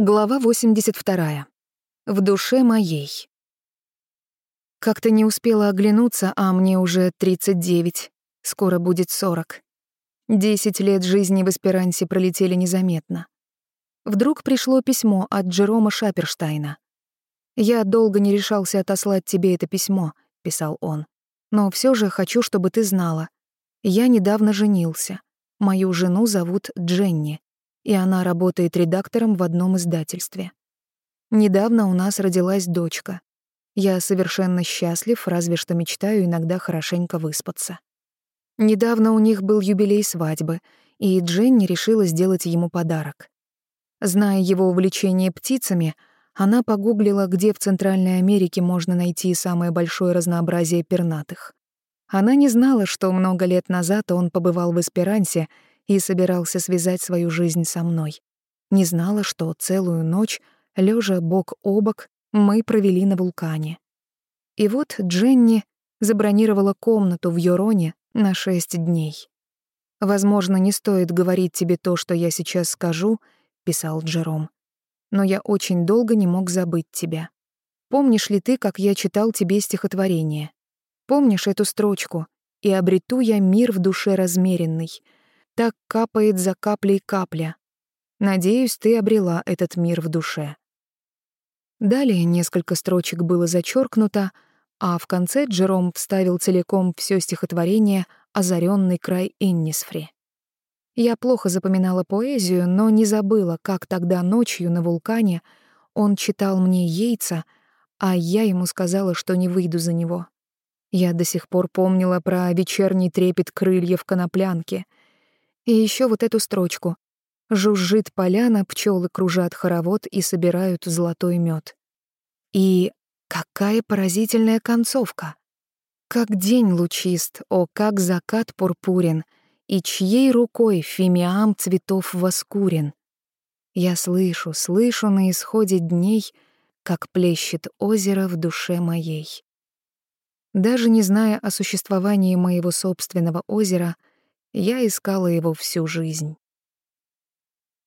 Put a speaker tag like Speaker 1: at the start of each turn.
Speaker 1: Глава 82. В душе моей. Как-то не успела оглянуться, а мне уже 39, скоро будет 40. Десять лет жизни в Эсперансе пролетели незаметно. Вдруг пришло письмо от Джерома Шаперштайна. «Я долго не решался отослать тебе это письмо», — писал он. «Но все же хочу, чтобы ты знала. Я недавно женился. Мою жену зовут Дженни и она работает редактором в одном издательстве. Недавно у нас родилась дочка. Я совершенно счастлив, разве что мечтаю иногда хорошенько выспаться. Недавно у них был юбилей свадьбы, и Дженни решила сделать ему подарок. Зная его увлечение птицами, она погуглила, где в Центральной Америке можно найти самое большое разнообразие пернатых. Она не знала, что много лет назад он побывал в Эсперансе и собирался связать свою жизнь со мной. Не знала, что целую ночь, лежа бок о бок, мы провели на вулкане. И вот Дженни забронировала комнату в Йороне на шесть дней. «Возможно, не стоит говорить тебе то, что я сейчас скажу», — писал Джером. «Но я очень долго не мог забыть тебя. Помнишь ли ты, как я читал тебе стихотворение? Помнишь эту строчку? «И обрету я мир в душе размеренный», так капает за каплей капля. Надеюсь, ты обрела этот мир в душе. Далее несколько строчек было зачеркнуто, а в конце Джером вставил целиком все стихотворение «Озаренный край Иннисфри». Я плохо запоминала поэзию, но не забыла, как тогда ночью на вулкане он читал мне яйца, а я ему сказала, что не выйду за него. Я до сих пор помнила про вечерний трепет крыльев коноплянки — и еще вот эту строчку. Жужжит поляна, пчелы кружат хоровод и собирают золотой мед. И какая поразительная концовка! Как день лучист, о, как закат пурпурен, и чьей рукой фимиам цветов воскурен. Я слышу, слышу на исходе дней, как плещет озеро в душе моей. Даже не зная о существовании моего собственного озера — я искала его всю жизнь.